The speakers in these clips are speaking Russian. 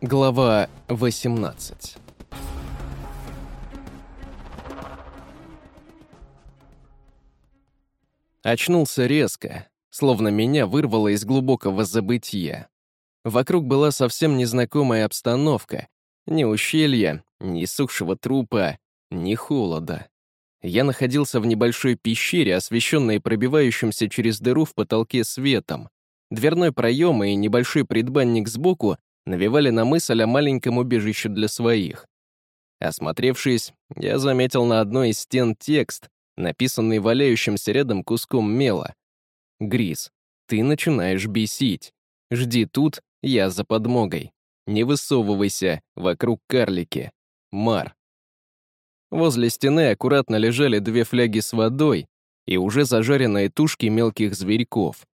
Глава 18 Очнулся резко, словно меня вырвало из глубокого забытия. Вокруг была совсем незнакомая обстановка. Ни ущелья, ни сухшего трупа, ни холода. Я находился в небольшой пещере, освещенной пробивающимся через дыру в потолке светом. Дверной проем и небольшой предбанник сбоку навевали на мысль о маленьком убежище для своих. Осмотревшись, я заметил на одной из стен текст, написанный валяющимся рядом куском мела. «Грис, ты начинаешь бесить. Жди тут, я за подмогой. Не высовывайся, вокруг карлики. Мар». Возле стены аккуратно лежали две фляги с водой и уже зажаренные тушки мелких зверьков.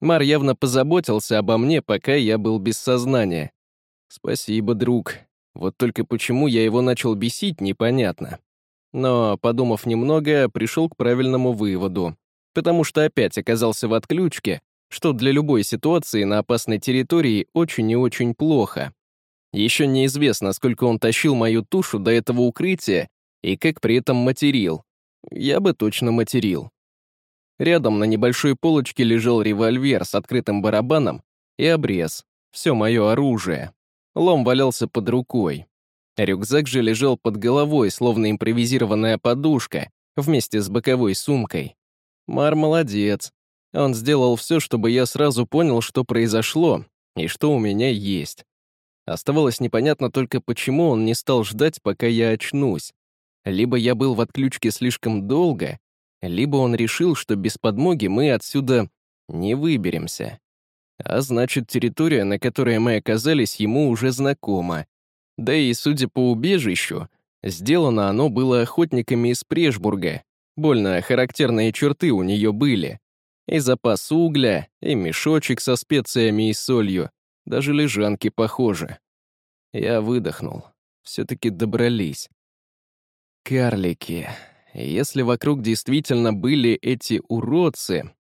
Мар явно позаботился обо мне, пока я был без сознания. Спасибо, друг. Вот только почему я его начал бесить, непонятно. Но, подумав немного, пришел к правильному выводу. Потому что опять оказался в отключке, что для любой ситуации на опасной территории очень и очень плохо. Еще неизвестно, сколько он тащил мою тушу до этого укрытия и как при этом материл. Я бы точно материл. Рядом на небольшой полочке лежал револьвер с открытым барабаном и обрез. Все мое оружие. Лом валялся под рукой. Рюкзак же лежал под головой, словно импровизированная подушка, вместе с боковой сумкой. Мар молодец. Он сделал все, чтобы я сразу понял, что произошло и что у меня есть. Оставалось непонятно только, почему он не стал ждать, пока я очнусь. Либо я был в отключке слишком долго, либо он решил, что без подмоги мы отсюда не выберемся. А значит, территория, на которой мы оказались, ему уже знакома. Да и, судя по убежищу, сделано оно было охотниками из Прешбурга. Больно характерные черты у нее были. И запас угля, и мешочек со специями и солью, даже лежанки похожи. Я выдохнул. Все-таки добрались. Карлики. Если вокруг действительно были эти уродцы,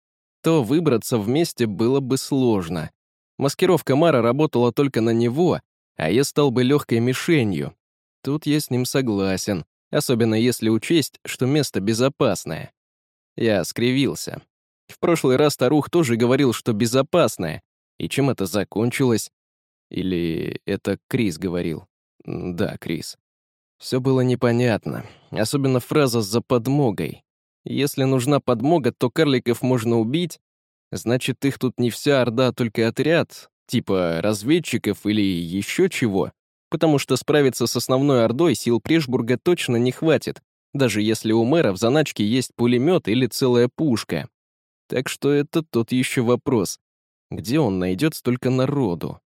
то выбраться вместе было бы сложно. Маскировка Мара работала только на него, а я стал бы легкой мишенью. Тут я с ним согласен, особенно если учесть, что место безопасное. Я скривился. В прошлый раз Тарух тоже говорил, что безопасное. И чем это закончилось? Или это Крис говорил? Да, Крис. Все было непонятно, особенно фраза «за подмогой». Если нужна подмога, то карликов можно убить, значит, их тут не вся орда, а только отряд, типа разведчиков или еще чего, потому что справиться с основной ордой сил Прешбурга точно не хватит, даже если у мэра в заначке есть пулемет или целая пушка. Так что это тот еще вопрос. Где он найдет столько народу?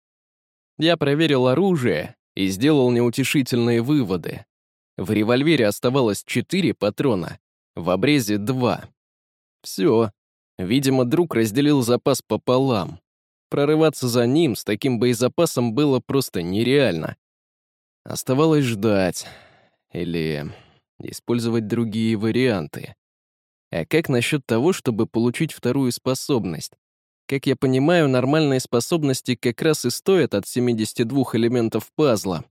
Я проверил оружие и сделал неутешительные выводы. В револьвере оставалось четыре патрона, в обрезе два. Все. Видимо, друг разделил запас пополам. Прорываться за ним с таким боезапасом было просто нереально. Оставалось ждать. Или использовать другие варианты. А как насчет того, чтобы получить вторую способность? Как я понимаю, нормальные способности как раз и стоят от 72 элементов пазла.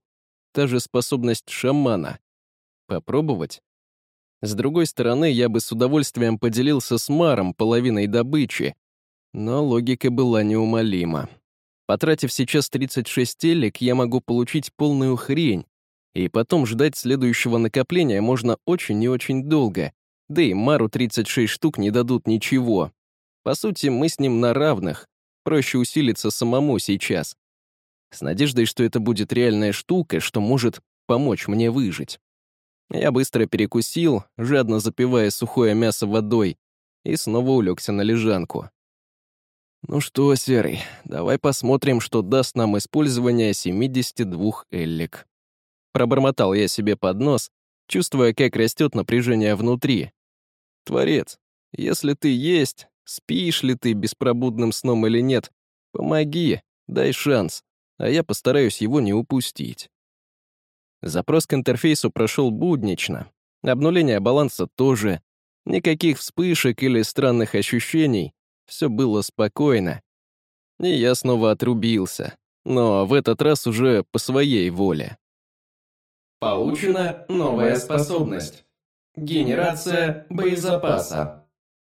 Та же способность шамана. Попробовать? С другой стороны, я бы с удовольствием поделился с Маром половиной добычи, но логика была неумолима. Потратив сейчас 36 телек, я могу получить полную хрень, и потом ждать следующего накопления можно очень и очень долго, да и Мару 36 штук не дадут ничего. По сути, мы с ним на равных, проще усилиться самому сейчас. С надеждой, что это будет реальная штука, что может помочь мне выжить. Я быстро перекусил, жадно запивая сухое мясо водой, и снова улегся на лежанку. Ну что, Серый, давай посмотрим, что даст нам использование 72 эллик. Пробормотал я себе под нос, чувствуя, как растет напряжение внутри. Творец, если ты есть, спишь ли ты беспробудным сном или нет, помоги, дай шанс, а я постараюсь его не упустить. Запрос к интерфейсу прошел буднично. Обнуление баланса тоже. Никаких вспышек или странных ощущений. Все было спокойно. И я снова отрубился. но в этот раз уже по своей воле. Получена новая способность. Генерация боезапаса.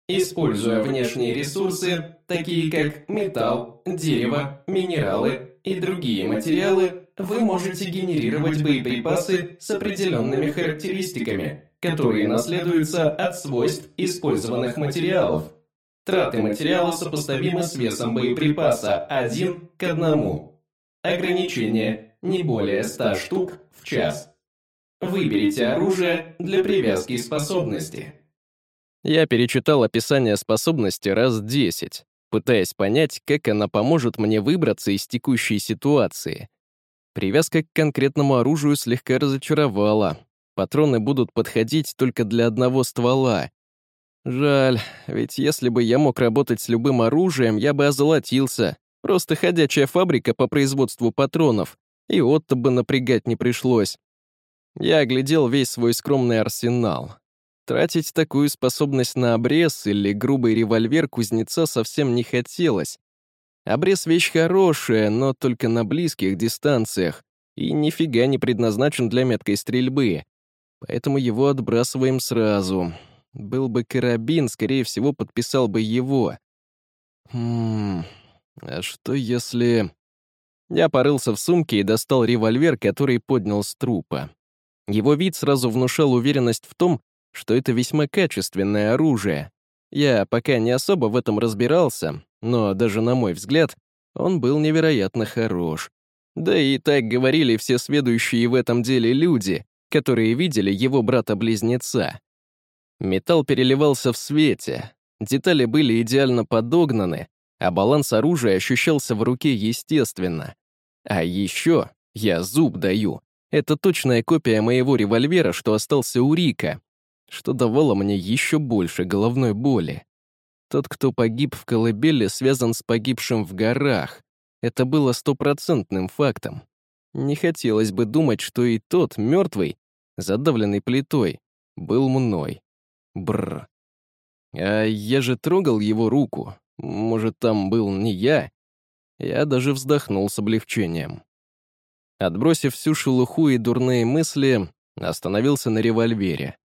Используя внешние ресурсы, такие как металл, дерево, минералы и другие материалы, вы можете генерировать боеприпасы с определенными характеристиками, которые наследуются от свойств использованных материалов. Траты материала сопоставимы с весом боеприпаса 1 к 1. Ограничение не более 100 штук в час. Выберите оружие для привязки способности. Я перечитал описание способности раз десять, пытаясь понять, как она поможет мне выбраться из текущей ситуации. Привязка к конкретному оружию слегка разочаровала. Патроны будут подходить только для одного ствола. Жаль, ведь если бы я мог работать с любым оружием, я бы озолотился. Просто ходячая фабрика по производству патронов, и Отто бы напрягать не пришлось. Я оглядел весь свой скромный арсенал. Тратить такую способность на обрез или грубый револьвер кузнеца совсем не хотелось. Обрез — вещь хорошая, но только на близких дистанциях, и нифига не предназначен для меткой стрельбы. Поэтому его отбрасываем сразу. Был бы карабин, скорее всего, подписал бы его. Хм... А что если... Я порылся в сумке и достал револьвер, который поднял с трупа. Его вид сразу внушал уверенность в том, что это весьма качественное оружие. Я пока не особо в этом разбирался, но даже на мой взгляд, он был невероятно хорош. Да и так говорили все сведущие в этом деле люди, которые видели его брата-близнеца. Металл переливался в свете, детали были идеально подогнаны, а баланс оружия ощущался в руке естественно. А еще, я зуб даю, это точная копия моего револьвера, что остался у Рика, что давало мне еще больше головной боли. Тот, кто погиб в колыбели, связан с погибшим в горах. Это было стопроцентным фактом. Не хотелось бы думать, что и тот, мертвый, задавленный плитой, был мной. Бррр. А я же трогал его руку. Может, там был не я? Я даже вздохнул с облегчением. Отбросив всю шелуху и дурные мысли, остановился на револьвере.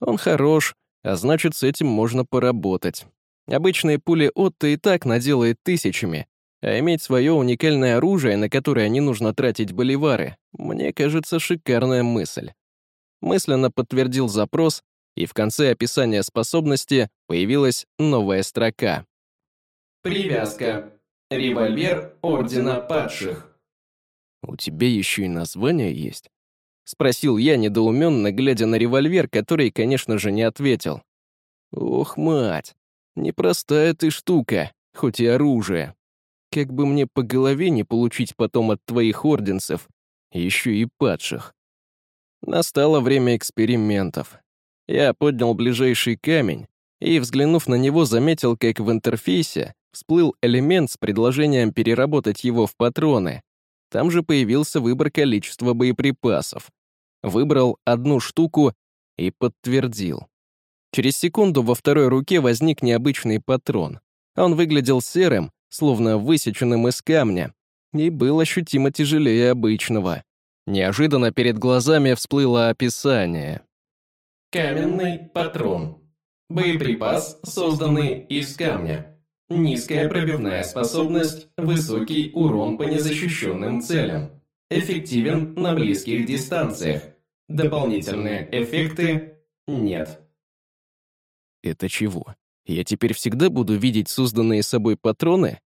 Он хорош, а значит, с этим можно поработать. Обычные пули Отто и так наделает тысячами, а иметь свое уникальное оружие, на которое не нужно тратить боливары, мне кажется, шикарная мысль. Мысленно подтвердил запрос, и в конце описания способности появилась новая строка. Привязка. Револьвер Ордена Падших. «У тебя еще и название есть?» — спросил я, недоуменно, глядя на револьвер, который, конечно же, не ответил. «Ох, мать, непростая ты штука, хоть и оружие. Как бы мне по голове не получить потом от твоих орденцев, еще и падших». Настало время экспериментов. Я поднял ближайший камень и, взглянув на него, заметил, как в интерфейсе всплыл элемент с предложением переработать его в патроны. Там же появился выбор количества боеприпасов. Выбрал одну штуку и подтвердил. Через секунду во второй руке возник необычный патрон. Он выглядел серым, словно высеченным из камня, и был ощутимо тяжелее обычного. Неожиданно перед глазами всплыло описание. Каменный патрон. Боеприпас, созданный из камня. Низкая пробивная способность, высокий урон по незащищенным целям. Эффективен на близких дистанциях. Дополнительные эффекты нет. Это чего? Я теперь всегда буду видеть созданные собой патроны?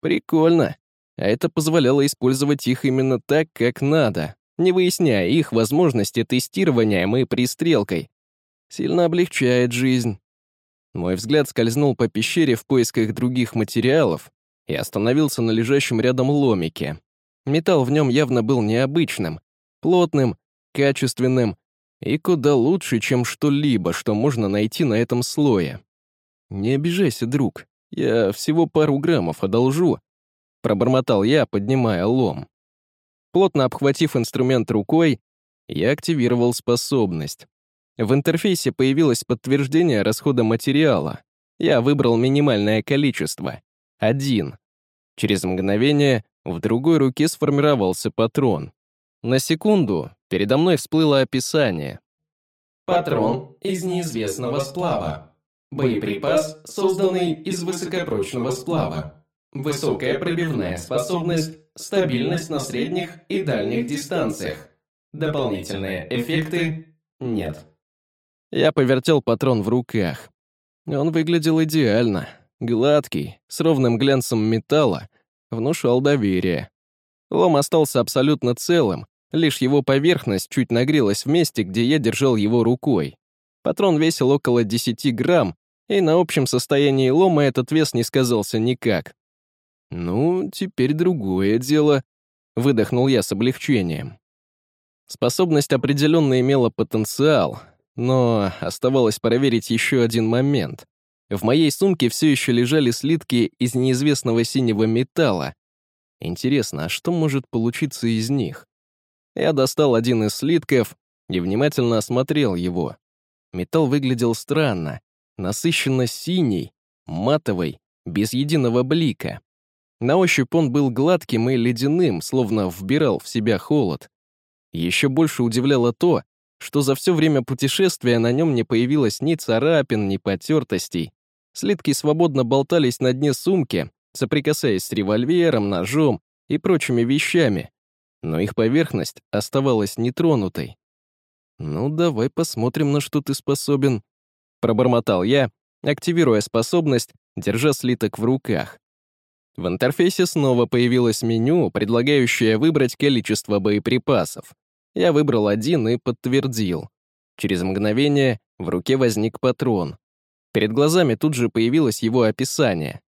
Прикольно. А это позволяло использовать их именно так, как надо, не выясняя их возможности тестированием и пристрелкой. Сильно облегчает жизнь. Мой взгляд скользнул по пещере в поисках других материалов и остановился на лежащем рядом ломике. Металл в нем явно был необычным, плотным, качественным и куда лучше, чем что-либо, что можно найти на этом слое. «Не обижайся, друг, я всего пару граммов одолжу», — пробормотал я, поднимая лом. Плотно обхватив инструмент рукой, я активировал способность. В интерфейсе появилось подтверждение расхода материала. Я выбрал минимальное количество — один. Через мгновение В другой руке сформировался патрон. На секунду передо мной всплыло описание. Патрон из неизвестного сплава. Боеприпас, созданный из высокопрочного сплава. Высокая пробивная способность, стабильность на средних и дальних дистанциях. Дополнительные эффекты нет. Я повертел патрон в руках. Он выглядел идеально. Гладкий, с ровным глянцем металла, внушал доверие. Лом остался абсолютно целым, лишь его поверхность чуть нагрелась в месте, где я держал его рукой. Патрон весил около 10 грамм, и на общем состоянии лома этот вес не сказался никак. «Ну, теперь другое дело», — выдохнул я с облегчением. Способность определенно имела потенциал, но оставалось проверить еще один момент. В моей сумке все еще лежали слитки из неизвестного синего металла. Интересно, а что может получиться из них? Я достал один из слитков и внимательно осмотрел его. Металл выглядел странно, насыщенно синий, матовый, без единого блика. На ощупь он был гладким и ледяным, словно вбирал в себя холод. Еще больше удивляло то, что за все время путешествия на нем не появилось ни царапин, ни потертостей. Слитки свободно болтались на дне сумки, соприкасаясь с револьвером, ножом и прочими вещами, но их поверхность оставалась нетронутой. «Ну, давай посмотрим, на что ты способен», — пробормотал я, активируя способность, держа слиток в руках. В интерфейсе снова появилось меню, предлагающее выбрать количество боеприпасов. Я выбрал один и подтвердил. Через мгновение в руке возник патрон. Перед глазами тут же появилось его описание.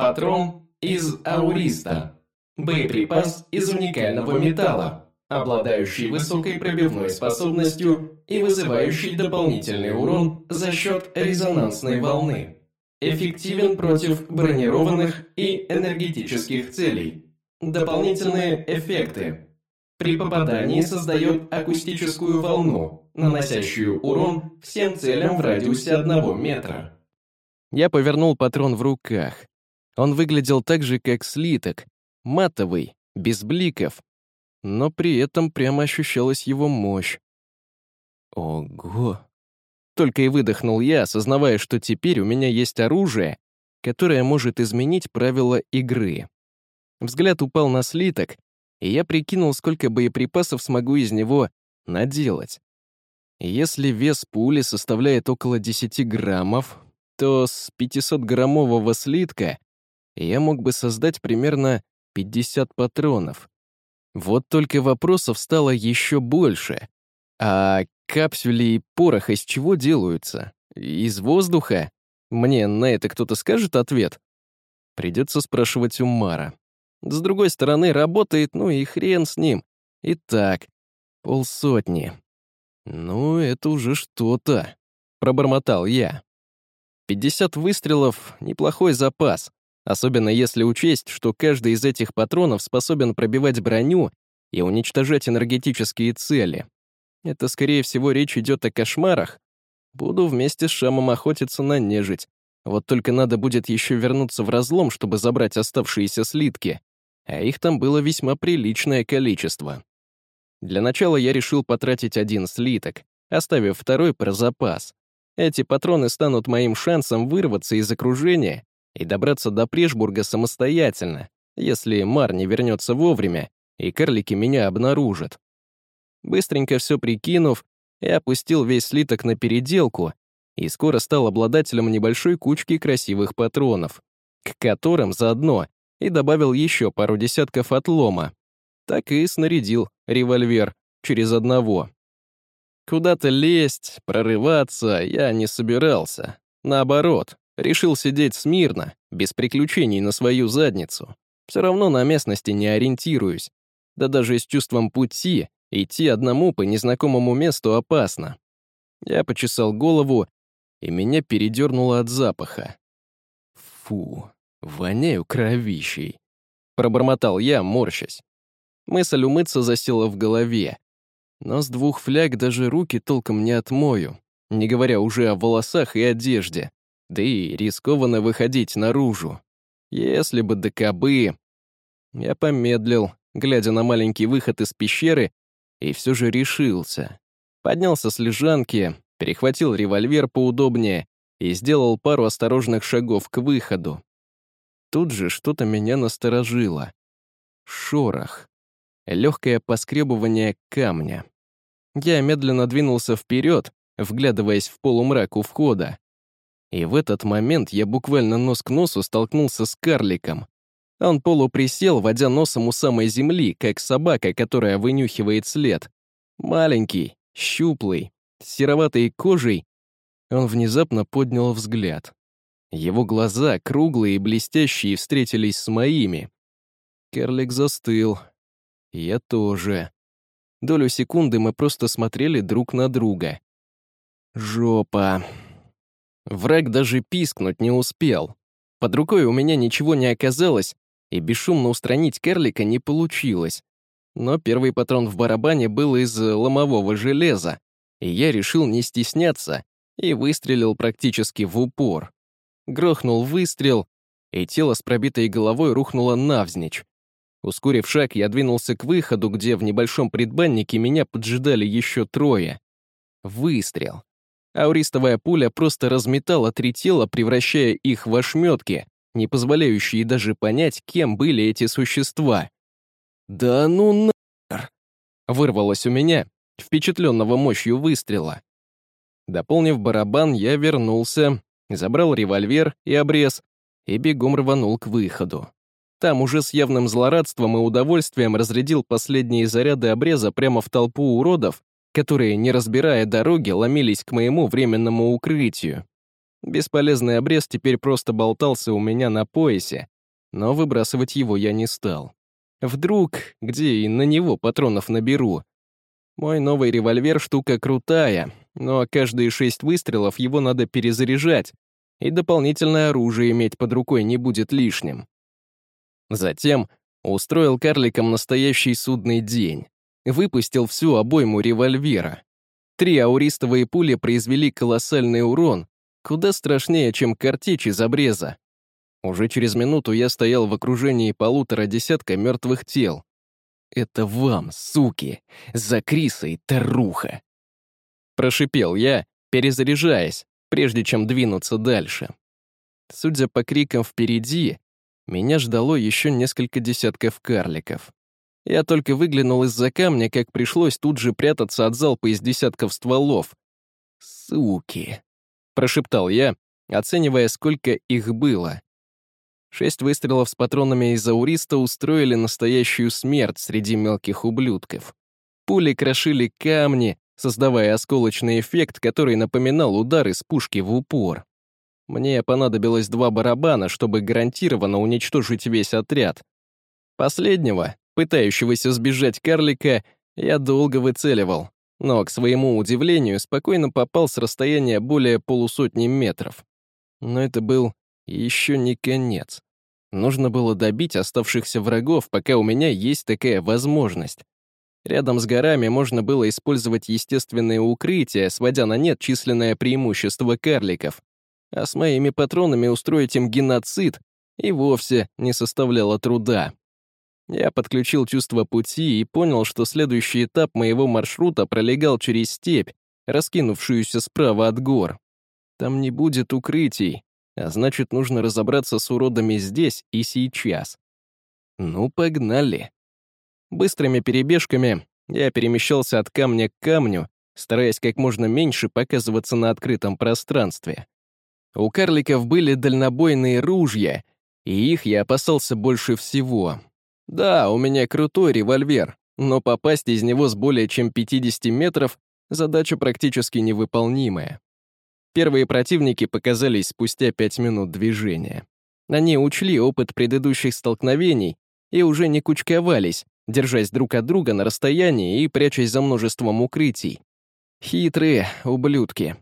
Патрон из ауриста. Боеприпас из уникального металла, обладающий высокой пробивной способностью и вызывающий дополнительный урон за счет резонансной волны. Эффективен против бронированных и энергетических целей. Дополнительные эффекты. При попадании создает акустическую волну, наносящую урон всем целям в радиусе одного метра. Я повернул патрон в руках. Он выглядел так же, как слиток, матовый, без бликов, но при этом прямо ощущалась его мощь. Ого! Только и выдохнул я, осознавая, что теперь у меня есть оружие, которое может изменить правила игры. Взгляд упал на слиток, и я прикинул, сколько боеприпасов смогу из него наделать. Если вес пули составляет около 10 граммов, то с 500-граммового слитка я мог бы создать примерно 50 патронов. Вот только вопросов стало еще больше. А капсюли и порох из чего делаются? Из воздуха? Мне на это кто-то скажет ответ? Придется спрашивать у Мара. С другой стороны, работает, ну и хрен с ним. Итак, полсотни. Ну, это уже что-то, пробормотал я. 50 выстрелов — неплохой запас, особенно если учесть, что каждый из этих патронов способен пробивать броню и уничтожать энергетические цели. Это, скорее всего, речь идет о кошмарах. Буду вместе с Шамом охотиться на нежить. Вот только надо будет еще вернуться в разлом, чтобы забрать оставшиеся слитки. А их там было весьма приличное количество. Для начала я решил потратить один слиток, оставив второй про запас. Эти патроны станут моим шансом вырваться из окружения и добраться до Прешбурга самостоятельно, если Мар не вернется вовремя, и карлики меня обнаружат. Быстренько все прикинув, я опустил весь слиток на переделку и скоро стал обладателем небольшой кучки красивых патронов, к которым заодно и добавил еще пару десятков отлома. Так и снарядил револьвер через одного. Куда-то лезть, прорываться я не собирался. Наоборот, решил сидеть смирно, без приключений на свою задницу. Все равно на местности не ориентируюсь. Да даже с чувством пути идти одному по незнакомому месту опасно. Я почесал голову, и меня передернуло от запаха. Фу, воняю кровищей. Пробормотал я, морщась. Мысль умыться засела в голове. Но с двух фляг даже руки толком не отмою, не говоря уже о волосах и одежде. Да и рискованно выходить наружу. Если бы до кобы... Я помедлил, глядя на маленький выход из пещеры, и все же решился. Поднялся с лежанки, перехватил револьвер поудобнее и сделал пару осторожных шагов к выходу. Тут же что-то меня насторожило. Шорох. Легкое поскребывание камня. Я медленно двинулся вперед, вглядываясь в полумрак у входа. И в этот момент я буквально нос к носу столкнулся с карликом. Он полуприсел, водя носом у самой земли, как собака, которая вынюхивает след. Маленький, щуплый, с сероватой кожей. Он внезапно поднял взгляд. Его глаза, круглые и блестящие, встретились с моими. Карлик застыл. Я тоже. Долю секунды мы просто смотрели друг на друга. Жопа. Враг даже пискнуть не успел. Под рукой у меня ничего не оказалось, и бесшумно устранить карлика не получилось. Но первый патрон в барабане был из ломового железа, и я решил не стесняться и выстрелил практически в упор. Грохнул выстрел, и тело с пробитой головой рухнуло навзничь. Ускорив шаг, я двинулся к выходу, где в небольшом предбаннике меня поджидали еще трое. Выстрел. Ауристовая пуля просто разметала три тела, превращая их в ошметки, не позволяющие даже понять, кем были эти существа. «Да ну нахер!» Вырвалось у меня, впечатленного мощью выстрела. Дополнив барабан, я вернулся, забрал револьвер и обрез и бегом рванул к выходу. Там уже с явным злорадством и удовольствием разрядил последние заряды обреза прямо в толпу уродов, которые, не разбирая дороги, ломились к моему временному укрытию. Бесполезный обрез теперь просто болтался у меня на поясе, но выбрасывать его я не стал. Вдруг, где и на него патронов наберу. Мой новый револьвер — штука крутая, но каждые шесть выстрелов его надо перезаряжать, и дополнительное оружие иметь под рукой не будет лишним. Затем устроил карликам настоящий судный день. Выпустил всю обойму револьвера. Три ауристовые пули произвели колоссальный урон, куда страшнее, чем картечь из обреза. Уже через минуту я стоял в окружении полутора десятка мертвых тел. «Это вам, суки, за Криса и Таруха!» Прошипел я, перезаряжаясь, прежде чем двинуться дальше. Судя по крикам впереди, меня ждало еще несколько десятков карликов. Я только выглянул из-за камня, как пришлось тут же прятаться от залпа из десятков стволов. «Суки!» — прошептал я, оценивая, сколько их было. Шесть выстрелов с патронами из ауриста устроили настоящую смерть среди мелких ублюдков. Пули крошили камни, создавая осколочный эффект, который напоминал удар из пушки в упор. Мне понадобилось два барабана, чтобы гарантированно уничтожить весь отряд. Последнего, пытающегося сбежать карлика, я долго выцеливал, но, к своему удивлению, спокойно попал с расстояния более полусотни метров. Но это был еще не конец. Нужно было добить оставшихся врагов, пока у меня есть такая возможность. Рядом с горами можно было использовать естественные укрытия, сводя на нет численное преимущество карликов. А с моими патронами устроить им геноцид и вовсе не составляло труда. Я подключил чувство пути и понял, что следующий этап моего маршрута пролегал через степь, раскинувшуюся справа от гор. Там не будет укрытий, а значит, нужно разобраться с уродами здесь и сейчас. Ну, погнали. Быстрыми перебежками я перемещался от камня к камню, стараясь как можно меньше показываться на открытом пространстве. У карликов были дальнобойные ружья, и их я опасался больше всего. Да, у меня крутой револьвер, но попасть из него с более чем 50 метров — задача практически невыполнимая. Первые противники показались спустя пять минут движения. Они учли опыт предыдущих столкновений и уже не кучковались, держась друг от друга на расстоянии и прячась за множеством укрытий. Хитрые ублюдки.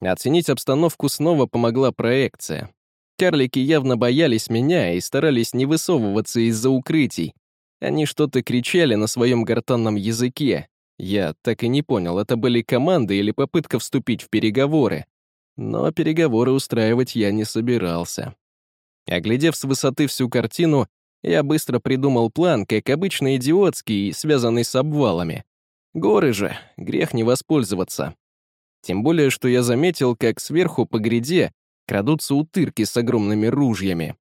Оценить обстановку снова помогла проекция. Карлики явно боялись меня и старались не высовываться из-за укрытий. Они что-то кричали на своем гортанном языке. Я так и не понял, это были команды или попытка вступить в переговоры. Но переговоры устраивать я не собирался. Оглядев с высоты всю картину, Я быстро придумал план, как обычно идиотский и связанный с обвалами. Горы же, грех не воспользоваться. Тем более, что я заметил, как сверху по гряде крадутся утырки с огромными ружьями.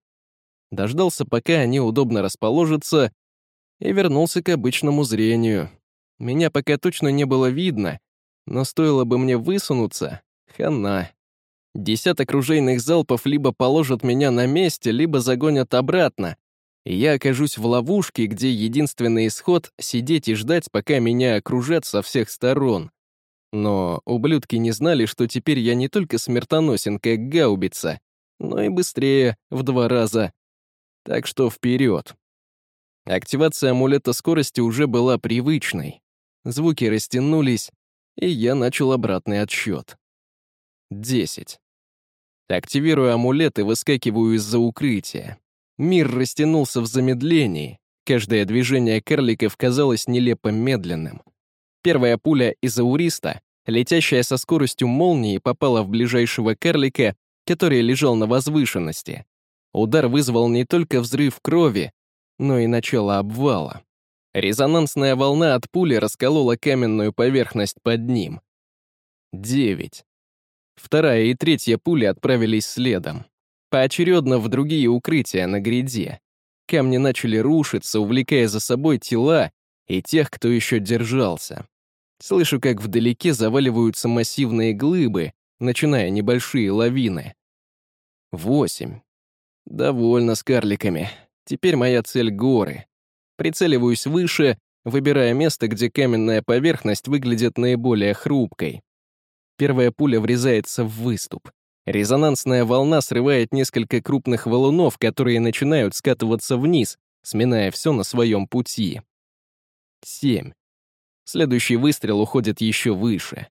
Дождался, пока они удобно расположатся, и вернулся к обычному зрению. Меня пока точно не было видно, но стоило бы мне высунуться, хана. Десяток ружейных залпов либо положат меня на месте, либо загонят обратно, и я окажусь в ловушке, где единственный исход — сидеть и ждать, пока меня окружат со всех сторон. Но ублюдки не знали, что теперь я не только смертоносен, как гаубица, но и быстрее в два раза. Так что вперед. Активация амулета скорости уже была привычной. Звуки растянулись, и я начал обратный отсчет. Десять. Активирую амулет и выскакиваю из-за укрытия. Мир растянулся в замедлении. Каждое движение карликов казалось нелепо медленным. Первая пуля из ауриста, летящая со скоростью молнии, попала в ближайшего карлика, который лежал на возвышенности. Удар вызвал не только взрыв крови, но и начало обвала. Резонансная волна от пули расколола каменную поверхность под ним. Девять. Вторая и третья пули отправились следом. Поочередно в другие укрытия на гряде. Камни начали рушиться, увлекая за собой тела и тех, кто еще держался. Слышу, как вдалеке заваливаются массивные глыбы, начиная небольшие лавины. Восемь. Довольно с карликами. Теперь моя цель — горы. Прицеливаюсь выше, выбирая место, где каменная поверхность выглядит наиболее хрупкой. Первая пуля врезается в выступ. Резонансная волна срывает несколько крупных валунов, которые начинают скатываться вниз, сминая все на своем пути. Семь. Следующий выстрел уходит еще выше.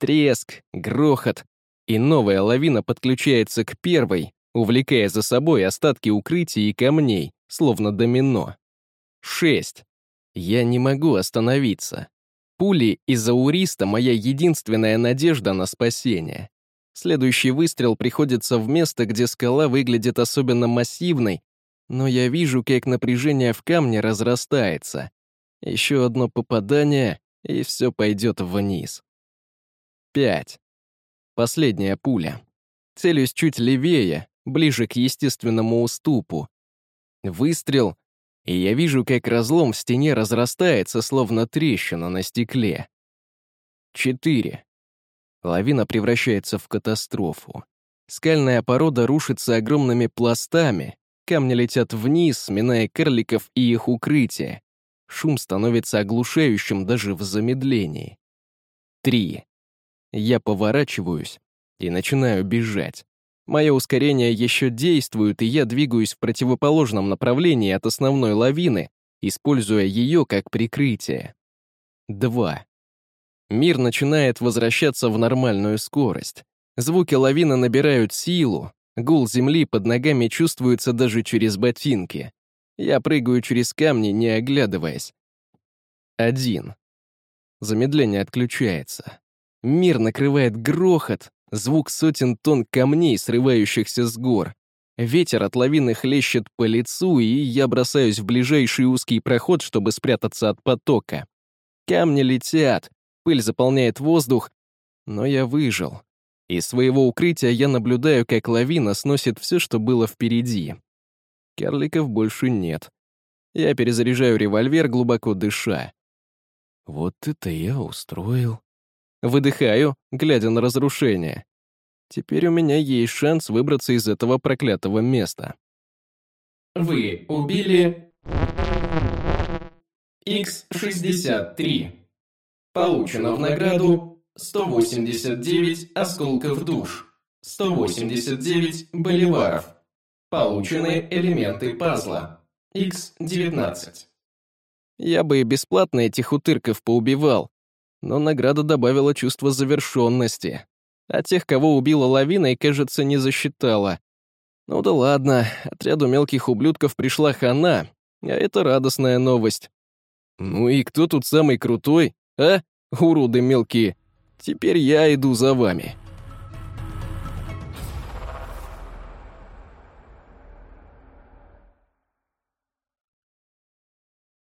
Треск, грохот, и новая лавина подключается к первой, увлекая за собой остатки укрытий и камней, словно домино. Шесть. Я не могу остановиться. Пули из ауриста — моя единственная надежда на спасение. Следующий выстрел приходится в место, где скала выглядит особенно массивной, но я вижу, как напряжение в камне разрастается. Еще одно попадание, и все пойдет вниз. Пять. Последняя пуля. Целюсь чуть левее, ближе к естественному уступу. Выстрел, и я вижу, как разлом в стене разрастается, словно трещина на стекле. Четыре. Лавина превращается в катастрофу. Скальная порода рушится огромными пластами, камни летят вниз, сминая карликов и их укрытия. Шум становится оглушающим даже в замедлении. Три. Я поворачиваюсь и начинаю бежать. Мое ускорение еще действует, и я двигаюсь в противоположном направлении от основной лавины, используя ее как прикрытие. 2. Мир начинает возвращаться в нормальную скорость. Звуки лавины набирают силу, гул земли под ногами чувствуется даже через ботинки. Я прыгаю через камни, не оглядываясь. Один. Замедление отключается. Мир накрывает грохот, звук сотен тонн камней, срывающихся с гор. Ветер от лавины хлещет по лицу, и я бросаюсь в ближайший узкий проход, чтобы спрятаться от потока. Камни летят, пыль заполняет воздух, но я выжил. Из своего укрытия я наблюдаю, как лавина сносит все, что было впереди. Карликов больше нет. Я перезаряжаю револьвер, глубоко дыша. Вот это я устроил. Выдыхаю, глядя на разрушение. Теперь у меня есть шанс выбраться из этого проклятого места. Вы убили X63. Получено в награду 189 осколков душ, 189 боливаров. Получены элементы пазла. X19. Я бы и бесплатно этих утырков поубивал, но награда добавила чувство завершенности. А тех, кого убила лавина, и, кажется, не засчитала. Ну да ладно, отряду мелких ублюдков пришла хана, а это радостная новость. Ну и кто тут самый крутой, а, уроды мелкие? Теперь я иду за вами.